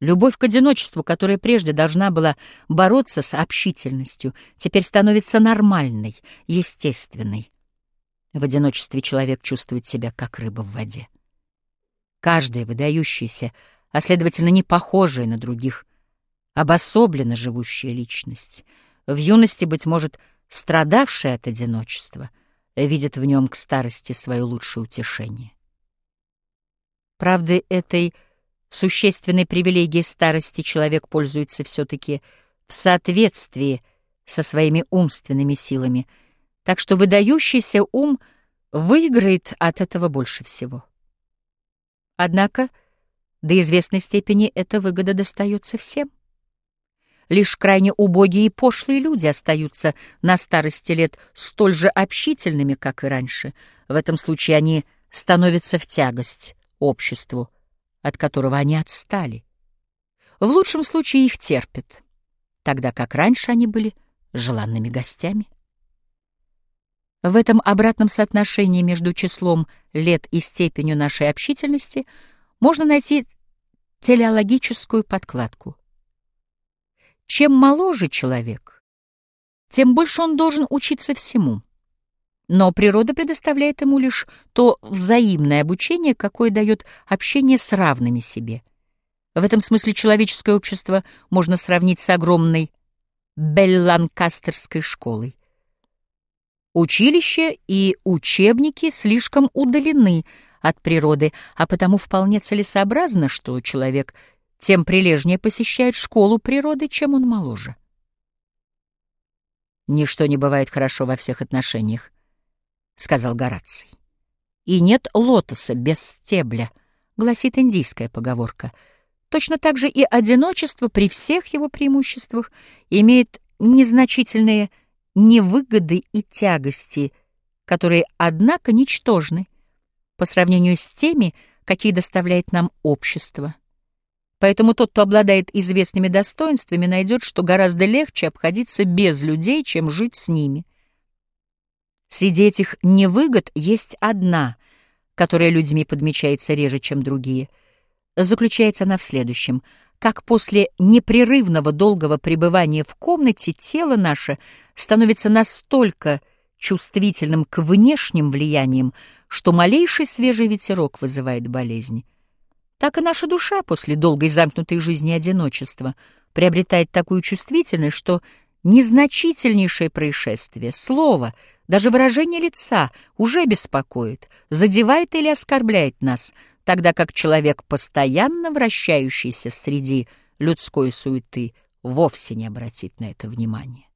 Любовь к одиночеству, которая прежде должна была бороться с общительностью, теперь становится нормальной, естественной. В одиночестве человек чувствует себя как рыба в воде. Каждая выдающаяся, а следовательно не похожая на других, обособленно живущая личность, в юности, быть может, страдавшая от одиночества, видит в нем к старости свое лучшее утешение. Правда, этой существенной привилегией старости человек пользуется все-таки в соответствии со своими умственными силами, так что выдающийся ум выиграет от этого больше всего. Однако до известной степени эта выгода достается всем. Лишь крайне убогие и пошлые люди остаются на старости лет столь же общительными, как и раньше. В этом случае они становятся в тягость обществу, от которого они отстали. В лучшем случае их терпят, тогда как раньше они были желанными гостями. В этом обратном соотношении между числом лет и степенью нашей общительности можно найти телеологическую подкладку. Чем моложе человек, тем больше он должен учиться всему. Но природа предоставляет ему лишь то взаимное обучение, какое дает общение с равными себе. В этом смысле человеческое общество можно сравнить с огромной Белланкастерской школой. Училище и учебники слишком удалены от природы, а потому вполне целесообразно, что человек тем прилежнее посещает школу природы, чем он моложе. Ничто не бывает хорошо во всех отношениях. — сказал Гораций. «И нет лотоса без стебля», — гласит индийская поговорка. Точно так же и одиночество при всех его преимуществах имеет незначительные невыгоды и тягости, которые, однако, ничтожны по сравнению с теми, какие доставляет нам общество. Поэтому тот, кто обладает известными достоинствами, найдет, что гораздо легче обходиться без людей, чем жить с ними. Среди этих невыгод есть одна, которая людьми подмечается реже, чем другие. Заключается она в следующем. Как после непрерывного долгого пребывания в комнате тело наше становится настолько чувствительным к внешним влияниям, что малейший свежий ветерок вызывает болезнь. Так и наша душа после долгой замкнутой жизни одиночества приобретает такую чувствительность, что незначительнейшее происшествие, слово — даже выражение лица уже беспокоит, задевает или оскорбляет нас, тогда как человек, постоянно вращающийся среди людской суеты, вовсе не обратит на это внимания.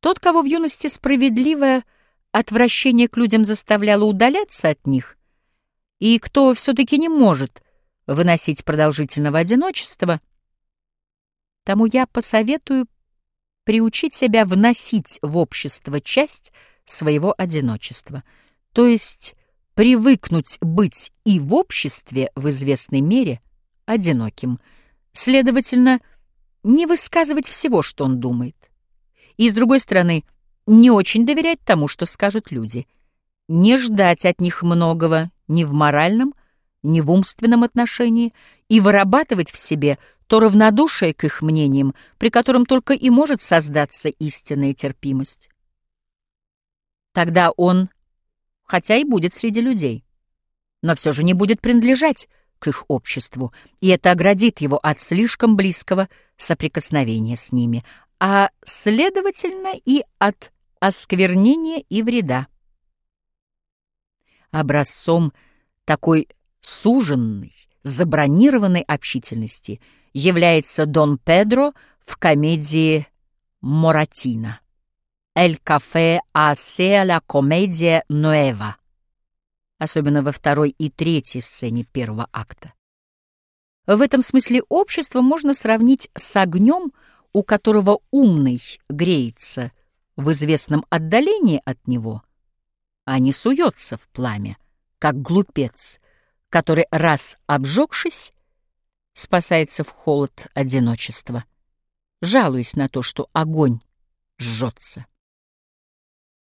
Тот, кого в юности справедливое отвращение к людям заставляло удаляться от них, и кто все-таки не может выносить продолжительного одиночества, тому я посоветую приучить себя вносить в общество часть своего одиночества, то есть привыкнуть быть и в обществе в известной мере одиноким, следовательно, не высказывать всего, что он думает, и, с другой стороны, не очень доверять тому, что скажут люди, не ждать от них многого ни в моральном, ни в умственном отношении и вырабатывать в себе то равнодушие к их мнениям, при котором только и может создаться истинная терпимость. Тогда он, хотя и будет среди людей, но все же не будет принадлежать к их обществу, и это оградит его от слишком близкого соприкосновения с ними, а, следовательно, и от осквернения и вреда. Образцом такой суженной, забронированной общительности — является Дон Педро в комедии «Моратино» «Эль кафе асе ла комедия нуэва», особенно во второй и третьей сцене первого акта. В этом смысле общество можно сравнить с огнем, у которого умный греется в известном отдалении от него, а не суется в пламя, как глупец, который, раз обжегшись, спасается в холод одиночества, жалуясь на то, что огонь жжется.